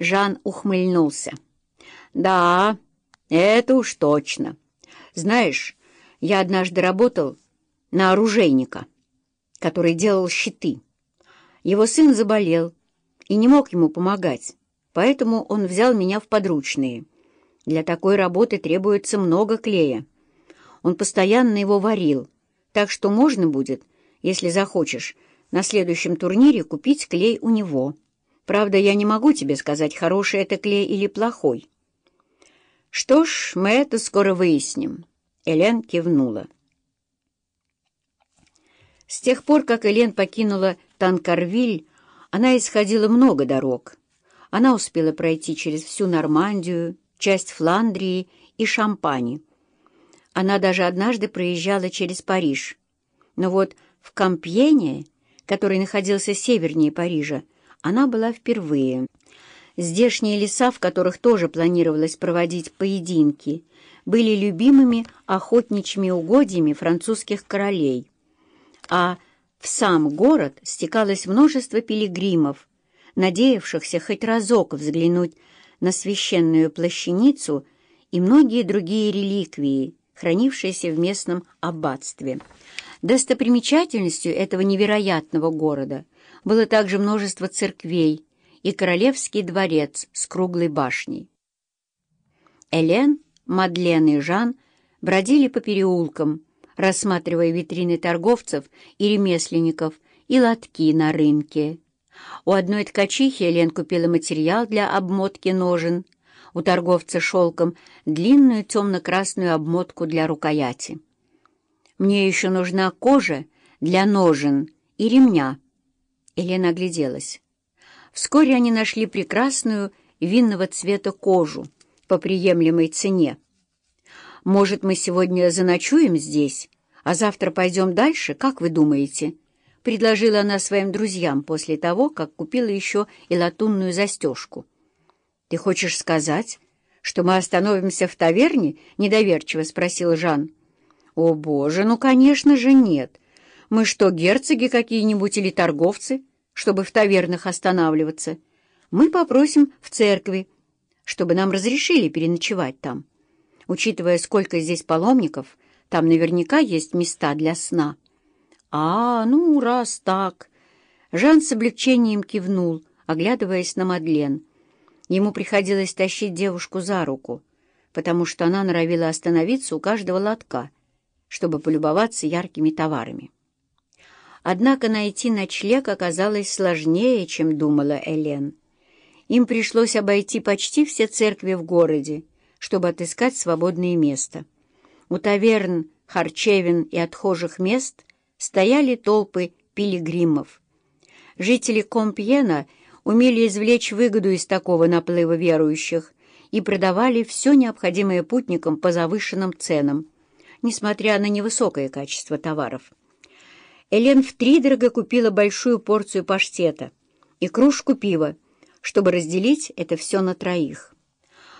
Жан ухмыльнулся. «Да, это уж точно. Знаешь, я однажды работал на оружейника, который делал щиты. Его сын заболел и не мог ему помогать, поэтому он взял меня в подручные. Для такой работы требуется много клея. Он постоянно его варил, так что можно будет, если захочешь, на следующем турнире купить клей у него». Правда, я не могу тебе сказать, хороший это клей или плохой. Что ж, мы это скоро выясним. Элен кивнула. С тех пор, как Элен покинула Танкарвиль, она исходила много дорог. Она успела пройти через всю Нормандию, часть Фландрии и Шампани. Она даже однажды проезжала через Париж. Но вот в Кампьене, который находился севернее Парижа, она была впервые. Здешние леса, в которых тоже планировалось проводить поединки, были любимыми охотничьими угодьями французских королей. А в сам город стекалось множество пилигримов, надеявшихся хоть разок взглянуть на священную плащаницу и многие другие реликвии, хранившиеся в местном аббатстве. Достопримечательностью этого невероятного города было также множество церквей и королевский дворец с круглой башней. Элен, Мадлен и Жан бродили по переулкам, рассматривая витрины торговцев и ремесленников и лотки на рынке. У одной ткачихи Элен купила материал для обмотки ножен, у торговца шелком длинную темно-красную обмотку для рукояти. «Мне еще нужна кожа для ножен и ремня», Елена огляделась. Вскоре они нашли прекрасную винного цвета кожу по приемлемой цене. «Может, мы сегодня заночуем здесь, а завтра пойдем дальше, как вы думаете?» — предложила она своим друзьям после того, как купила еще и латунную застежку. «Ты хочешь сказать, что мы остановимся в таверне?» — недоверчиво спросил Жан. «О, боже, ну, конечно же, нет. Мы что, герцоги какие-нибудь или торговцы, чтобы в тавернах останавливаться? Мы попросим в церкви, чтобы нам разрешили переночевать там. Учитывая, сколько здесь паломников, там наверняка есть места для сна. А, ну, раз так. Жан с облегчением кивнул, оглядываясь на Мадлен. Ему приходилось тащить девушку за руку, потому что она норовила остановиться у каждого лотка, чтобы полюбоваться яркими товарами. Однако найти ночлег оказалось сложнее, чем думала Элен. Им пришлось обойти почти все церкви в городе, чтобы отыскать свободное место. У таверн, харчевин и отхожих мест стояли толпы пилигримов. Жители Компьена умели извлечь выгоду из такого наплыва верующих и продавали все необходимое путникам по завышенным ценам, несмотря на невысокое качество товаров. Элен втридорого купила большую порцию паштета и кружку пива, чтобы разделить это все на троих.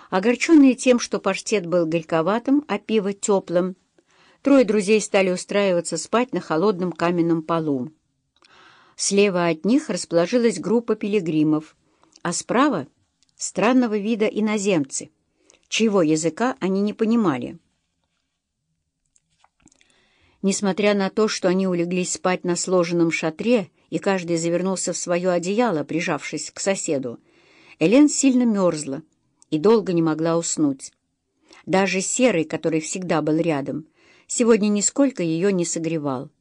Огорченные тем, что паштет был горьковатым, а пиво теплым, трое друзей стали устраиваться спать на холодном каменном полу. Слева от них расположилась группа пилигримов, а справа — странного вида иноземцы, чьего языка они не понимали. Несмотря на то, что они улеглись спать на сложенном шатре, и каждый завернулся в свое одеяло, прижавшись к соседу, Элен сильно мерзла и долго не могла уснуть. Даже Серый, который всегда был рядом, сегодня нисколько ее не согревал.